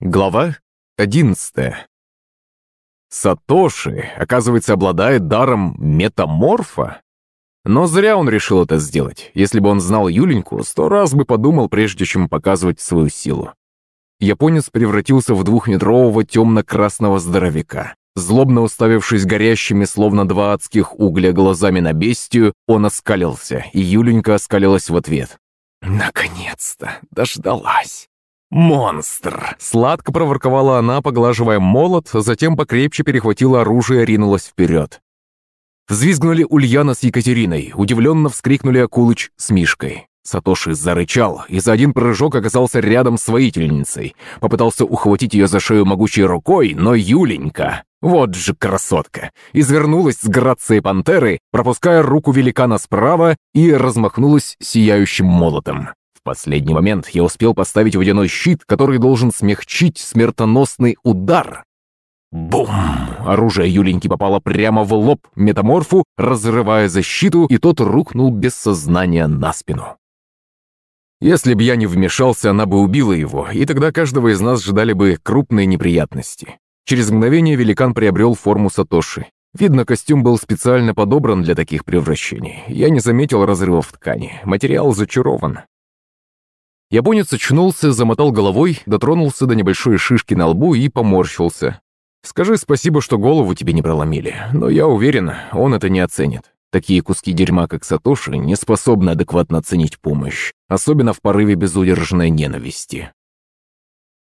Глава 11 Сатоши, оказывается, обладает даром метаморфа. Но зря он решил это сделать. Если бы он знал Юленьку, сто раз бы подумал, прежде чем показывать свою силу. Японец превратился в двухметрового темно-красного здоровяка. Злобно уставившись горящими, словно два адских угля, глазами на бестию, он оскалился, и Юленька оскалилась в ответ. «Наконец-то! Дождалась!» «Монстр!» — сладко проворковала она, поглаживая молот, затем покрепче перехватила оружие и ринулась вперед. Взвизгнули Ульяна с Екатериной, удивленно вскрикнули Акулыч с Мишкой. Сатоши зарычал и за один прыжок оказался рядом с воительницей. Попытался ухватить ее за шею могучей рукой, но Юленька, вот же красотка, извернулась с грацией пантеры, пропуская руку великана справа и размахнулась сияющим молотом последний момент я успел поставить водяной щит, который должен смягчить смертоносный удар. Бум! Оружие Юленьки попало прямо в лоб метаморфу, разрывая защиту, и тот рухнул без сознания на спину. Если б я не вмешался, она бы убила его, и тогда каждого из нас ждали бы крупные неприятности. Через мгновение великан приобрел форму Сатоши. Видно, костюм был специально подобран для таких превращений. Я не заметил разрывов ткани. Материал зачарован. Японец очнулся, замотал головой, дотронулся до небольшой шишки на лбу и поморщился. «Скажи спасибо, что голову тебе не проломили, но я уверен, он это не оценит. Такие куски дерьма, как Сатоши, не способны адекватно оценить помощь, особенно в порыве безудержной ненависти».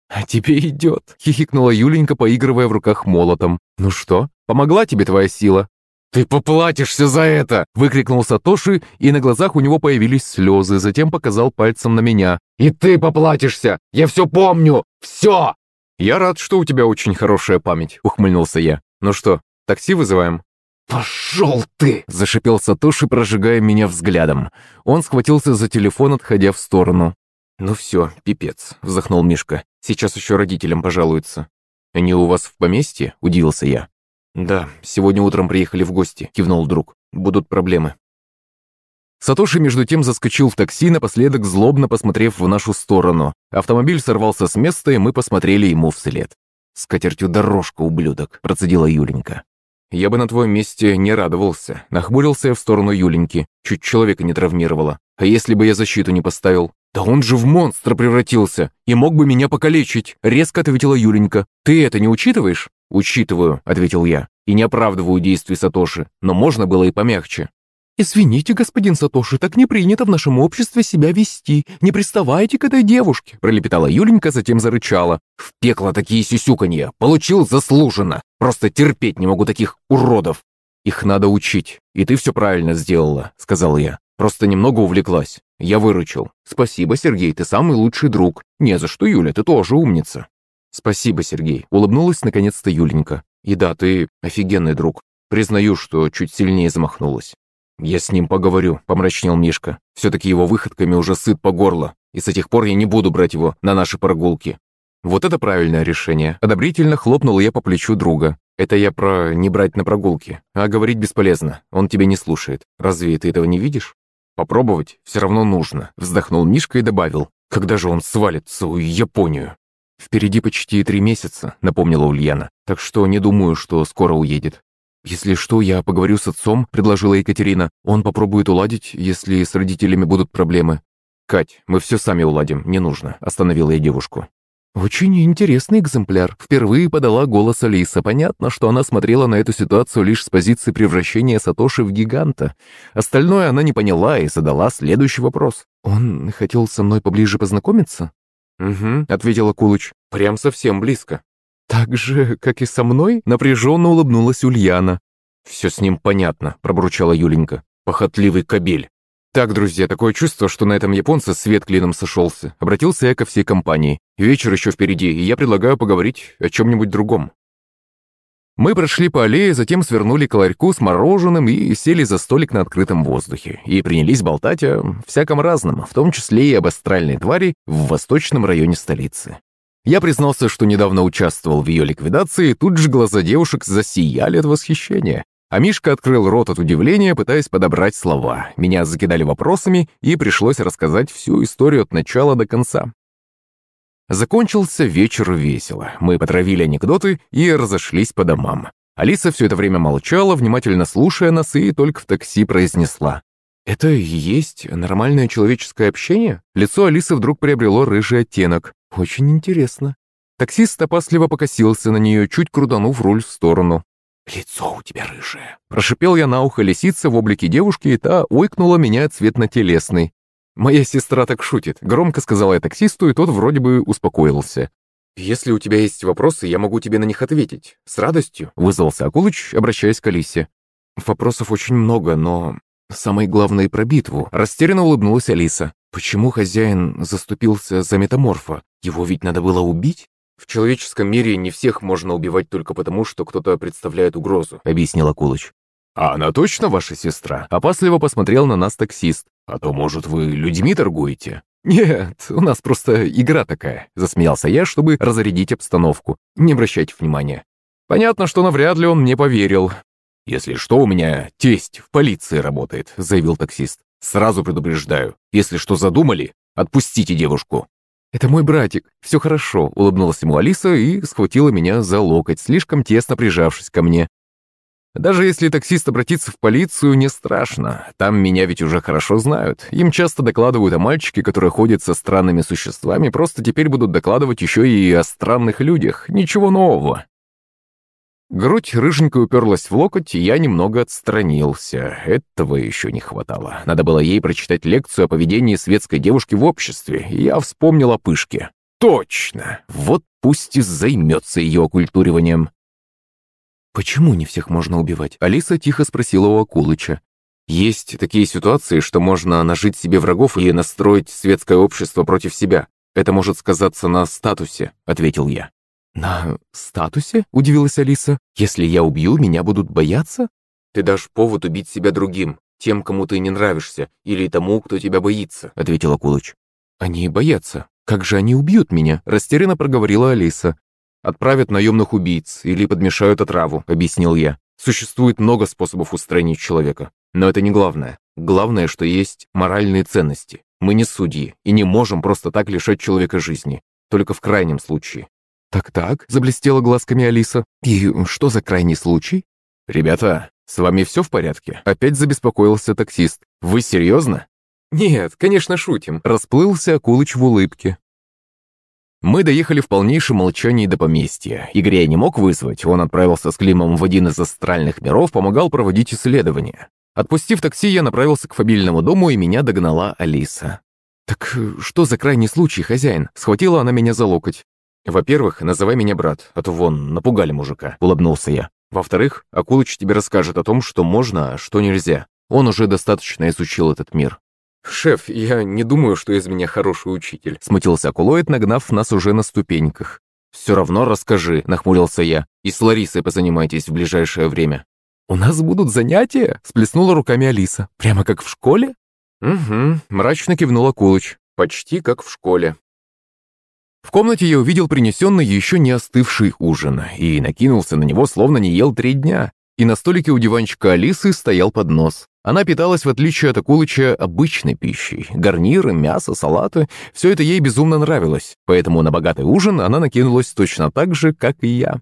«А тебе идет», — хихикнула Юленька, поигрывая в руках молотом. «Ну что, помогла тебе твоя сила?» «Ты поплатишься за это!» — выкрикнул Сатоши, и на глазах у него появились слезы, затем показал пальцем на меня. «И ты поплатишься! Я все помню! Все!» «Я рад, что у тебя очень хорошая память», — ухмыльнулся я. «Ну что, такси вызываем?» «Пошел ты!» — зашипел Сатоши, прожигая меня взглядом. Он схватился за телефон, отходя в сторону. «Ну все, пипец», — вздохнул Мишка. «Сейчас еще родителям пожалуются». «Они у вас в поместье?» — удивился я. «Да, сегодня утром приехали в гости», — кивнул друг. «Будут проблемы». Сатоши между тем заскочил в такси, напоследок злобно посмотрев в нашу сторону. Автомобиль сорвался с места, и мы посмотрели ему вслед. «С дорожка, ублюдок», — процедила Юленька. «Я бы на твоем месте не радовался», — нахмурился я в сторону Юленьки. Чуть человека не травмировало. «А если бы я защиту не поставил?» «Да он же в монстра превратился и мог бы меня покалечить», — резко ответила Юленька. «Ты это не учитываешь?» «Учитываю», — ответил я, — «и не оправдываю действий Сатоши, но можно было и помягче». «Извините, господин Сатоши, так не принято в нашем обществе себя вести. Не приставайте к этой девушке», — пролепетала Юленька, затем зарычала. «В пекло такие сюсюканья! Получил заслуженно! Просто терпеть не могу таких уродов!» «Их надо учить, и ты все правильно сделала», — сказал я. «Просто немного увлеклась. Я выручил. Спасибо, Сергей, ты самый лучший друг. Не за что, Юля, ты тоже умница». «Спасибо, Сергей», — улыбнулась наконец-то Юленька. «И да, ты офигенный друг. Признаю, что чуть сильнее замахнулась». «Я с ним поговорю», — помрачнел Мишка. «Все-таки его выходками уже сыт по горло, и с этих пор я не буду брать его на наши прогулки». «Вот это правильное решение», — одобрительно хлопнул я по плечу друга. «Это я про не брать на прогулки. А говорить бесполезно, он тебя не слушает. Разве ты этого не видишь?» «Попробовать все равно нужно», — вздохнул Мишка и добавил. «Когда же он свалит свою Японию?» «Впереди почти три месяца», — напомнила Ульяна. «Так что не думаю, что скоро уедет». «Если что, я поговорю с отцом», — предложила Екатерина. «Он попробует уладить, если с родителями будут проблемы». «Кать, мы все сами уладим, не нужно», — остановила я девушку. «Очень интересный экземпляр», — впервые подала голос Алиса. Понятно, что она смотрела на эту ситуацию лишь с позиции превращения Сатоши в гиганта. Остальное она не поняла и задала следующий вопрос. «Он хотел со мной поближе познакомиться?» «Угу», — ответила Кулыч. «Прям совсем близко». «Так же, как и со мной?» — напряженно улыбнулась Ульяна. «Все с ним понятно», — пробурчала Юленька. «Похотливый кобель». «Так, друзья, такое чувство, что на этом японце свет клином сошелся». Обратился я ко всей компании. Вечер еще впереди, и я предлагаю поговорить о чем-нибудь другом. Мы прошли по аллее, затем свернули к ларьку с мороженым и сели за столик на открытом воздухе. И принялись болтать о всяком разном, в том числе и об астральной твари в восточном районе столицы. Я признался, что недавно участвовал в ее ликвидации, и тут же глаза девушек засияли от восхищения. А Мишка открыл рот от удивления, пытаясь подобрать слова. Меня закидали вопросами, и пришлось рассказать всю историю от начала до конца. Закончился вечер весело. Мы потравили анекдоты и разошлись по домам. Алиса все это время молчала, внимательно слушая нас, и только в такси произнесла. «Это и есть нормальное человеческое общение?» Лицо Алисы вдруг приобрело рыжий оттенок. «Очень интересно». Таксист опасливо покосился на нее, чуть крутанув руль в сторону. «Лицо у тебя рыжее!» Прошипел я на ухо лисица в облике девушки, и та ойкнула меня цвет на телесный. «Моя сестра так шутит», — громко сказала я таксисту, и тот вроде бы успокоился. «Если у тебя есть вопросы, я могу тебе на них ответить. С радостью», — вызвался Акулыч, обращаясь к Алисе. «Вопросов очень много, но самое главное про битву», — растерянно улыбнулась Алиса. «Почему хозяин заступился за метаморфа? Его ведь надо было убить?» «В человеческом мире не всех можно убивать только потому, что кто-то представляет угрозу», — объяснил Акулыч. «А она точно ваша сестра?» Опасливо посмотрел на нас таксист. «А то, может, вы людьми торгуете?» «Нет, у нас просто игра такая», — засмеялся я, чтобы разрядить обстановку. «Не обращайте внимания». Понятно, что навряд ли он мне поверил. «Если что, у меня тесть в полиции работает», — заявил таксист. «Сразу предупреждаю, если что задумали, отпустите девушку». «Это мой братик, все хорошо», — улыбнулась ему Алиса и схватила меня за локоть, слишком тесно прижавшись ко мне. Даже если таксист обратится в полицию, не страшно. Там меня ведь уже хорошо знают. Им часто докладывают о мальчике, которые ходят со странными существами, просто теперь будут докладывать еще и о странных людях. Ничего нового. Грудь рыженькой уперлась в локоть, и я немного отстранился. Этого еще не хватало. Надо было ей прочитать лекцию о поведении светской девушки в обществе, и я вспомнил о пышке. Точно! Вот пусть и займется ее окультуриванием. «Почему не всех можно убивать?» Алиса тихо спросила у Акулыча. «Есть такие ситуации, что можно нажить себе врагов и настроить светское общество против себя. Это может сказаться на статусе», — ответил я. «На статусе?» — удивилась Алиса. «Если я убью, меня будут бояться?» «Ты дашь повод убить себя другим, тем, кому ты не нравишься, или тому, кто тебя боится», — ответил Акулыч. «Они боятся. Как же они убьют меня?» — растерянно проговорила Алиса. «Отправят наемных убийц или подмешают отраву», — объяснил я. «Существует много способов устранить человека. Но это не главное. Главное, что есть моральные ценности. Мы не судьи и не можем просто так лишать человека жизни. Только в крайнем случае». «Так-так», — заблестела глазками Алиса. «И что за крайний случай?» «Ребята, с вами все в порядке?» Опять забеспокоился таксист. «Вы серьезно?» «Нет, конечно, шутим», — расплылся Акулыч в улыбке. Мы доехали в полнейшем молчании до поместья. Игоря не мог вызвать, он отправился с Климом в один из астральных миров, помогал проводить исследования. Отпустив такси, я направился к фамильному дому, и меня догнала Алиса. «Так что за крайний случай, хозяин?» Схватила она меня за локоть. «Во-первых, называй меня брат, а то вон, напугали мужика», — улыбнулся я. «Во-вторых, Акулыч тебе расскажет о том, что можно, а что нельзя. Он уже достаточно изучил этот мир. «Шеф, я не думаю, что из меня хороший учитель», — смутился Акулоид, нагнав нас уже на ступеньках. «Все равно расскажи», — нахмурился я. «И с Ларисой позанимайтесь в ближайшее время». «У нас будут занятия?» — сплеснула руками Алиса. «Прямо как в школе?» «Угу», — мрачно кивнул Акулыч. «Почти как в школе». В комнате я увидел принесенный еще не остывший ужин и накинулся на него, словно не ел три дня. И на столике у диванчика Алисы стоял поднос. Она питалась, в отличие от Акулыча, обычной пищей. Гарниры, мясо, салаты – все это ей безумно нравилось, поэтому на богатый ужин она накинулась точно так же, как и я.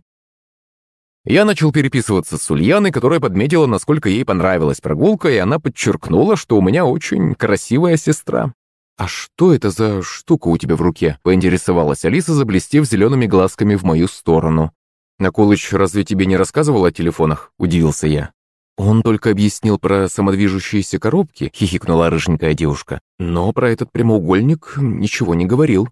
Я начал переписываться с Ульяной, которая подметила, насколько ей понравилась прогулка, и она подчеркнула, что у меня очень красивая сестра. «А что это за штука у тебя в руке?» – поинтересовалась Алиса, заблестев зелеными глазками в мою сторону. «Накулыч разве тебе не рассказывал о телефонах?» – удивился я. «Он только объяснил про самодвижущиеся коробки», — хихикнула рыженькая девушка. «Но про этот прямоугольник ничего не говорил».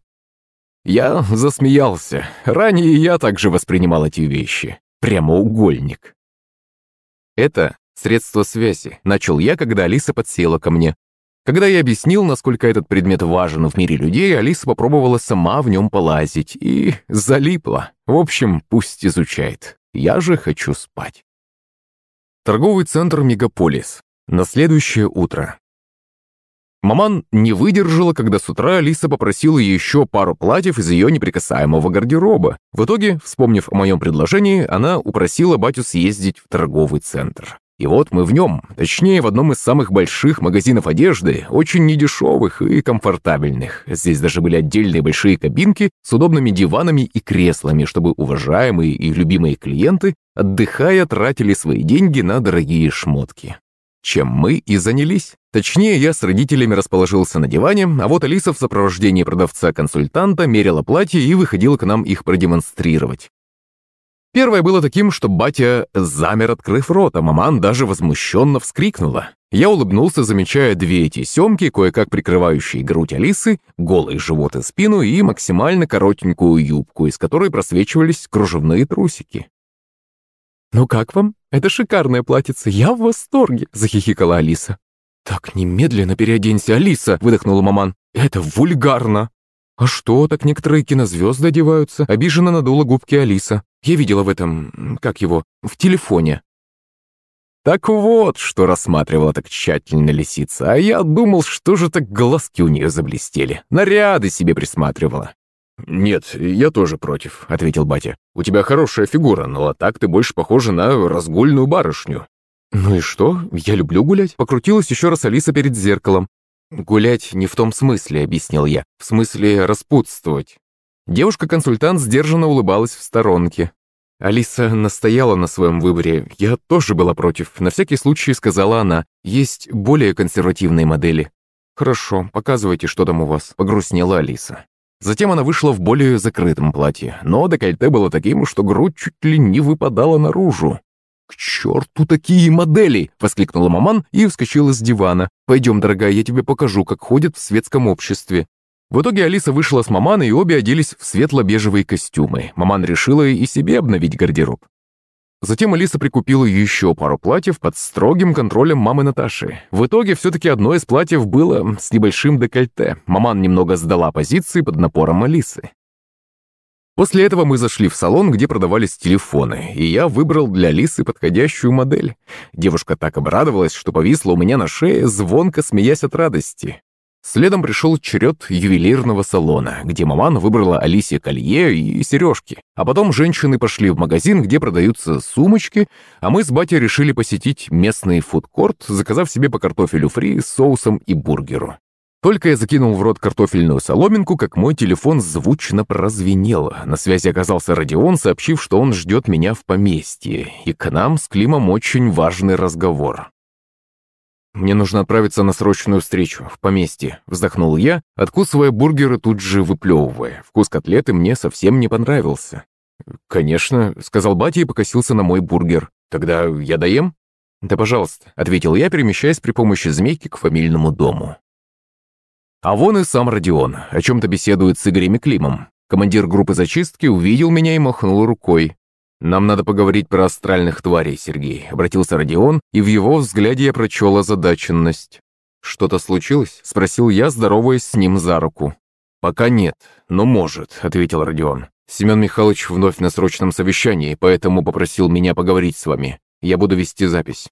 Я засмеялся. Ранее я также воспринимал эти вещи. Прямоугольник. «Это средство связи», — начал я, когда Алиса подсела ко мне. Когда я объяснил, насколько этот предмет важен в мире людей, Алиса попробовала сама в нем полазить и залипла. В общем, пусть изучает. Я же хочу спать. Торговый центр «Мегаполис». На следующее утро. Маман не выдержала, когда с утра Алиса попросила еще пару платьев из ее неприкасаемого гардероба. В итоге, вспомнив о моем предложении, она упросила батю съездить в торговый центр. И вот мы в нем, точнее, в одном из самых больших магазинов одежды, очень недешевых и комфортабельных. Здесь даже были отдельные большие кабинки с удобными диванами и креслами, чтобы уважаемые и любимые клиенты, отдыхая, тратили свои деньги на дорогие шмотки. Чем мы и занялись. Точнее, я с родителями расположился на диване, а вот Алиса в сопровождении продавца-консультанта мерила платье и выходила к нам их продемонстрировать. Первое было таким, что батя замер, открыв рот, а маман даже возмущенно вскрикнула. Я улыбнулся, замечая две эти семки, кое-как прикрывающие грудь Алисы, голый живот и спину и максимально коротенькую юбку, из которой просвечивались кружевные трусики. «Ну как вам? Это шикарное платьице, я в восторге!» – захихикала Алиса. «Так немедленно переоденься, Алиса!» – выдохнула маман. «Это вульгарно!» «А что, так некоторые кинозвезды одеваются?» – обиженно надула губки Алиса. «Я видела в этом... как его? В телефоне». Так вот, что рассматривала так тщательно лисица, а я думал, что же так глазки у нее заблестели. Наряды себе присматривала. «Нет, я тоже против», — ответил батя. «У тебя хорошая фигура, но так ты больше похожа на разгульную барышню». «Ну и что? Я люблю гулять», — покрутилась еще раз Алиса перед зеркалом. «Гулять не в том смысле», — объяснил я. «В смысле распутствовать». Девушка-консультант сдержанно улыбалась в сторонке. Алиса настояла на своем выборе. Я тоже была против. На всякий случай сказала она. Есть более консервативные модели. «Хорошо, показывайте, что там у вас», — погрустнела Алиса. Затем она вышла в более закрытом платье, но декольте было таким, что грудь чуть ли не выпадала наружу. «К черту такие модели!» — воскликнула маман и вскочила с дивана. «Пойдем, дорогая, я тебе покажу, как ходят в светском обществе». В итоге Алиса вышла с маманой, и обе оделись в светло-бежевые костюмы. Маман решила и себе обновить гардероб. Затем Алиса прикупила еще пару платьев под строгим контролем мамы Наташи. В итоге все-таки одно из платьев было с небольшим декольте. Маман немного сдала позиции под напором Алисы. После этого мы зашли в салон, где продавались телефоны, и я выбрал для Лисы подходящую модель. Девушка так обрадовалась, что повисла у меня на шее, звонко смеясь от радости. Следом пришел черед ювелирного салона, где маман выбрала Алисе колье и сережки. А потом женщины пошли в магазин, где продаются сумочки, а мы с батей решили посетить местный фудкорт, заказав себе по картофелю фри с соусом и бургеру. Только я закинул в рот картофельную соломинку, как мой телефон звучно прозвенел. На связи оказался Родион, сообщив, что он ждет меня в поместье, и к нам с Климом очень важный разговор. «Мне нужно отправиться на срочную встречу в поместье», — вздохнул я, откусывая бургеры тут же выплевывая. Вкус котлеты мне совсем не понравился. «Конечно», — сказал батя и покосился на мой бургер. «Тогда я доем?» «Да, пожалуйста», — ответил я, перемещаясь при помощи змейки к фамильному дому. А вон и сам Родион, о чем-то беседует с Игорем и Климом. Командир группы зачистки увидел меня и махнул рукой. «Нам надо поговорить про астральных тварей, Сергей», — обратился Родион, и в его взгляде я прочел озадаченность. «Что-то случилось?» — спросил я, здороваясь с ним за руку. «Пока нет, но может», — ответил Родион. «Семен Михайлович вновь на срочном совещании, поэтому попросил меня поговорить с вами. Я буду вести запись».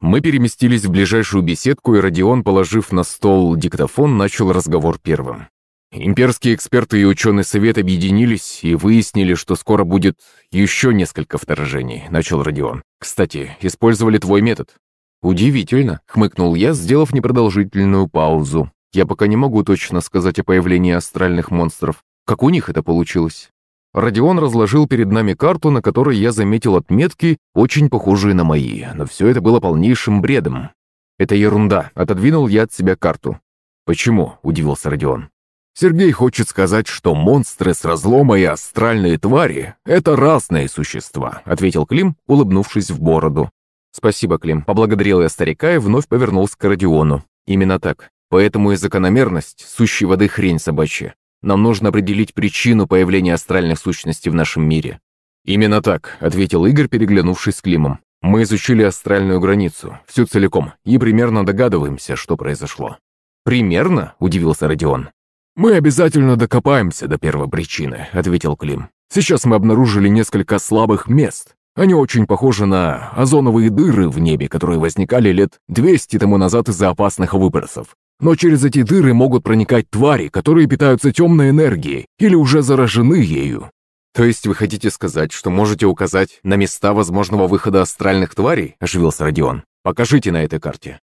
Мы переместились в ближайшую беседку, и Родион, положив на стол диктофон, начал разговор первым. Имперские эксперты и ученый совет объединились и выяснили, что скоро будет еще несколько вторжений, начал Родион. Кстати, использовали твой метод. Удивительно, хмыкнул я, сделав непродолжительную паузу. Я пока не могу точно сказать о появлении астральных монстров. Как у них это получилось? Родион разложил перед нами карту, на которой я заметил отметки, очень похожие на мои, но все это было полнейшим бредом. «Это ерунда», — отодвинул я от себя карту. «Почему?» — удивился Родион. Сергей хочет сказать, что монстры с разлома и астральные твари — это разные существа», — ответил Клим, улыбнувшись в бороду. «Спасибо, Клим», — поблагодарил я старика и вновь повернулся к Родиону. «Именно так. Поэтому и закономерность, сущей воды хрень собачья. Нам нужно определить причину появления астральных сущностей в нашем мире». «Именно так», — ответил Игорь, переглянувшись с Климом. «Мы изучили астральную границу, всю целиком, и примерно догадываемся, что произошло». «Примерно?» — удивился Родион. «Мы обязательно докопаемся до первопричины», — ответил Клим. «Сейчас мы обнаружили несколько слабых мест. Они очень похожи на озоновые дыры в небе, которые возникали лет 200 тому назад из-за опасных выбросов. Но через эти дыры могут проникать твари, которые питаются темной энергией или уже заражены ею. «То есть вы хотите сказать, что можете указать на места возможного выхода астральных тварей?» – оживился Родион. «Покажите на этой карте».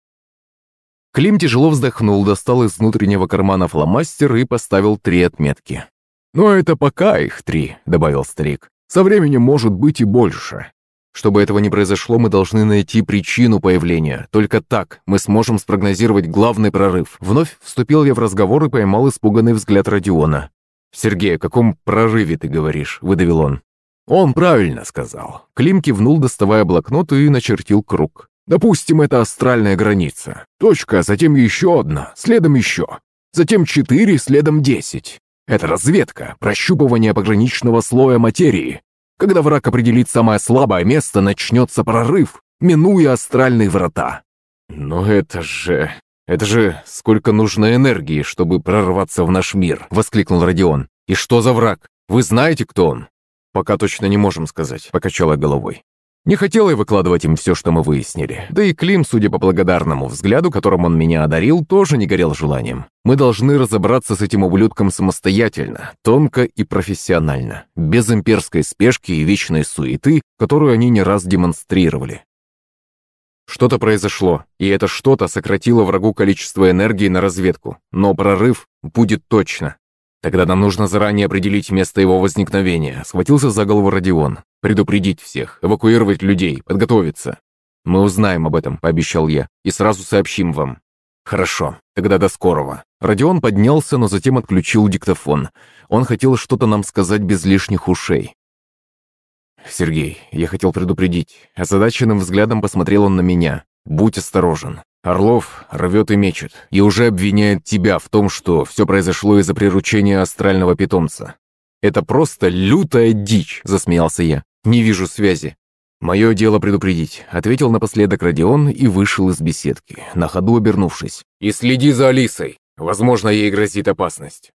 Клим тяжело вздохнул, достал из внутреннего кармана фломастер и поставил три отметки. «Но это пока их три», — добавил старик. «Со временем может быть и больше. Чтобы этого не произошло, мы должны найти причину появления. Только так мы сможем спрогнозировать главный прорыв». Вновь вступил я в разговор и поймал испуганный взгляд Родиона. «Сергей, о каком прорыве ты говоришь?» — выдавил он. «Он правильно сказал». Клим кивнул, доставая блокнот и начертил круг. Допустим, это астральная граница. Точка, затем еще одна, следом еще. Затем четыре, следом десять. Это разведка, прощупывание пограничного слоя материи. Когда враг определит самое слабое место, начнется прорыв, минуя астральные врата. Но это же... Это же сколько нужно энергии, чтобы прорваться в наш мир, воскликнул Родион. И что за враг? Вы знаете, кто он? Пока точно не можем сказать, покачала головой. Не хотел я выкладывать им все, что мы выяснили. Да и Клим, судя по благодарному взгляду, которым он меня одарил, тоже не горел желанием. Мы должны разобраться с этим ублюдком самостоятельно, тонко и профессионально, без имперской спешки и вечной суеты, которую они не раз демонстрировали. Что-то произошло, и это что-то сократило врагу количество энергии на разведку, но прорыв будет точно. Тогда нам нужно заранее определить место его возникновения. Схватился за голову Родион. Предупредить всех, эвакуировать людей, подготовиться. Мы узнаем об этом, пообещал я, и сразу сообщим вам. Хорошо, тогда до скорого. Родион поднялся, но затем отключил диктофон. Он хотел что-то нам сказать без лишних ушей. «Сергей, я хотел предупредить». Озадаченным взглядом посмотрел он на меня. «Будь осторожен. Орлов рвет и мечет, и уже обвиняет тебя в том, что все произошло из-за приручения астрального питомца. Это просто лютая дичь, засмеялся я. Не вижу связи. Мое дело предупредить, ответил напоследок Родион и вышел из беседки, на ходу обернувшись. И следи за Алисой. Возможно, ей грозит опасность.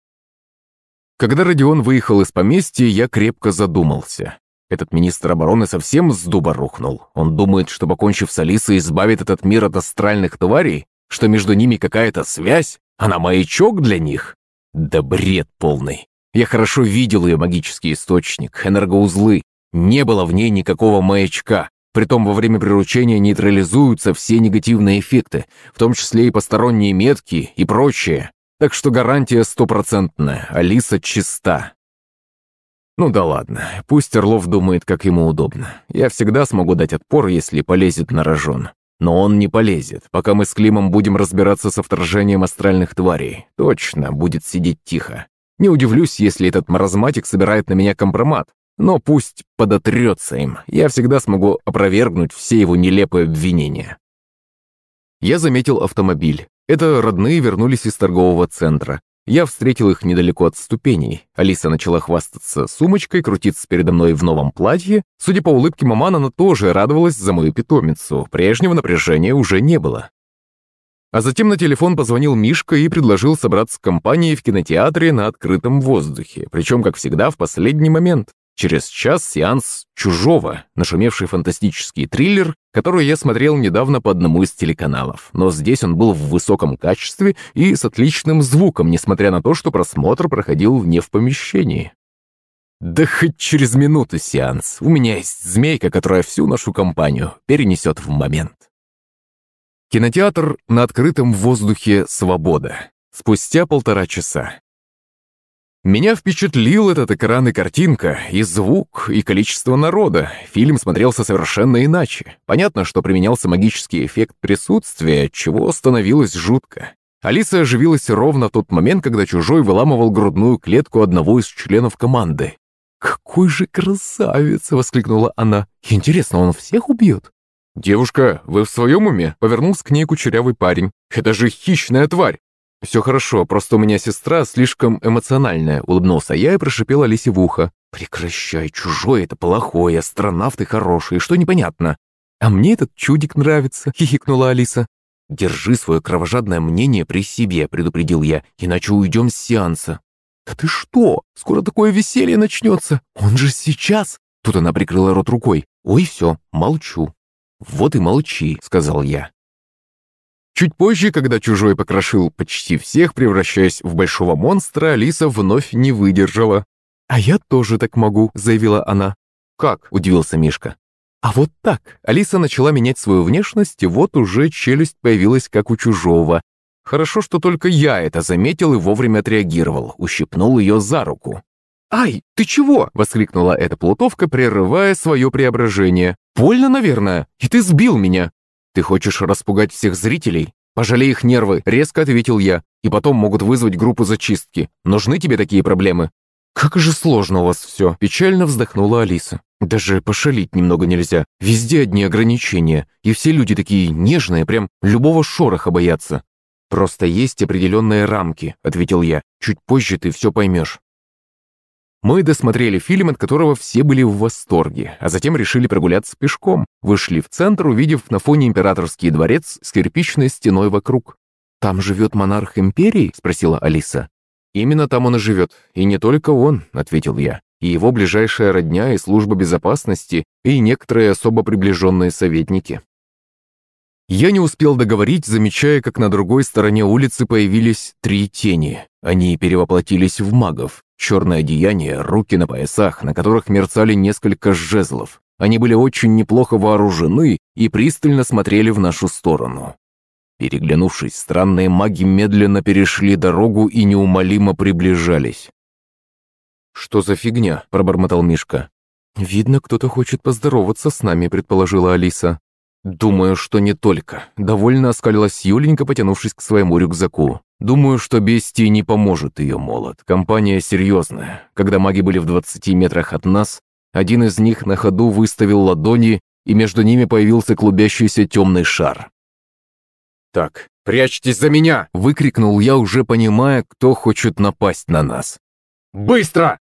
Когда Родион выехал из поместья, я крепко задумался. Этот министр обороны совсем с дуба рухнул. Он думает, что, покончив с Алисой, избавит этот мир от астральных тварей? Что между ними какая-то связь? Она маячок для них? Да бред полный. Я хорошо видел ее магический источник, энергоузлы. Не было в ней никакого маячка. Притом во время приручения нейтрализуются все негативные эффекты, в том числе и посторонние метки и прочее. Так что гарантия стопроцентная, Алиса чиста. Ну да ладно, пусть Орлов думает, как ему удобно. Я всегда смогу дать отпор, если полезет на рожон. Но он не полезет, пока мы с Климом будем разбираться со вторжением астральных тварей. Точно, будет сидеть тихо. Не удивлюсь, если этот маразматик собирает на меня компромат. Но пусть подотрется им. Я всегда смогу опровергнуть все его нелепые обвинения. Я заметил автомобиль. Это родные вернулись из торгового центра. Я встретил их недалеко от ступеней. Алиса начала хвастаться сумочкой, крутиться передо мной в новом платье. Судя по улыбке маман, она тоже радовалась за мою питомицу. Прежнего напряжения уже не было. А затем на телефон позвонил Мишка и предложил собраться с компанией в кинотеатре на открытом воздухе. Причем, как всегда, в последний момент. Через час сеанс «Чужого», нашумевший фантастический триллер, который я смотрел недавно по одному из телеканалов. Но здесь он был в высоком качестве и с отличным звуком, несмотря на то, что просмотр проходил не в помещении. Да хоть через минуту сеанс. У меня есть змейка, которая всю нашу компанию перенесет в момент. Кинотеатр на открытом воздухе «Свобода». Спустя полтора часа. Меня впечатлил этот экран и картинка, и звук, и количество народа. Фильм смотрелся совершенно иначе. Понятно, что применялся магический эффект присутствия, чего становилось жутко. Алиса оживилась ровно в тот момент, когда чужой выламывал грудную клетку одного из членов команды. «Какой же красавец!» — воскликнула она. «Интересно, он всех убьет?» «Девушка, вы в своем уме?» — повернулся к ней кучерявый парень. «Это же хищная тварь! «Все хорошо, просто у меня сестра слишком эмоциональная», — улыбнулся я и прошипел Алисе в ухо. «Прекращай, чужой это плохой, астронавты хорошие, что непонятно?» «А мне этот чудик нравится», — хихикнула Алиса. «Держи свое кровожадное мнение при себе», — предупредил я, «иначе уйдем с сеанса». «Да ты что? Скоро такое веселье начнется! Он же сейчас!» Тут она прикрыла рот рукой. «Ой, все, молчу». «Вот и молчи», — сказал я. Чуть позже, когда чужой покрошил почти всех, превращаясь в большого монстра, Алиса вновь не выдержала. «А я тоже так могу», — заявила она. «Как?» — удивился Мишка. А вот так. Алиса начала менять свою внешность, и вот уже челюсть появилась как у чужого. Хорошо, что только я это заметил и вовремя отреагировал, ущипнул ее за руку. «Ай, ты чего?» – воскликнула эта плутовка, прерывая свое преображение. «Больно, наверное, и ты сбил меня!» «Ты хочешь распугать всех зрителей?» «Пожалей их нервы», – резко ответил я. «И потом могут вызвать группу зачистки. Нужны тебе такие проблемы?» «Как же сложно у вас все!» – печально вздохнула Алиса. «Даже пошалить немного нельзя. Везде одни ограничения. И все люди такие нежные, прям любого шороха боятся». «Просто есть определенные рамки», – ответил я. «Чуть позже ты все поймешь». Мы досмотрели фильм, от которого все были в восторге, а затем решили прогуляться пешком. Вышли в центр, увидев на фоне императорский дворец с кирпичной стеной вокруг. «Там живет монарх империи?» – спросила Алиса. «Именно там он и живет. И не только он», — ответил я. «И его ближайшая родня, и служба безопасности, и некоторые особо приближенные советники». Я не успел договорить, замечая, как на другой стороне улицы появились три тени. Они перевоплотились в магов. Черное одеяние, руки на поясах, на которых мерцали несколько жезлов. Они были очень неплохо вооружены и пристально смотрели в нашу сторону. Переглянувшись, странные маги медленно перешли дорогу и неумолимо приближались. «Что за фигня?» – пробормотал Мишка. «Видно, кто-то хочет поздороваться с нами», – предположила Алиса. «Думаю, что не только». Довольно оскалилась Юленька, потянувшись к своему рюкзаку. «Думаю, что бестии не поможет ее молот. Компания серьезная. Когда маги были в 20 метрах от нас, один из них на ходу выставил ладони, и между ними появился клубящийся темный шар. «Так, прячьтесь за меня!» – выкрикнул я, уже понимая, кто хочет напасть на нас. «Быстро!»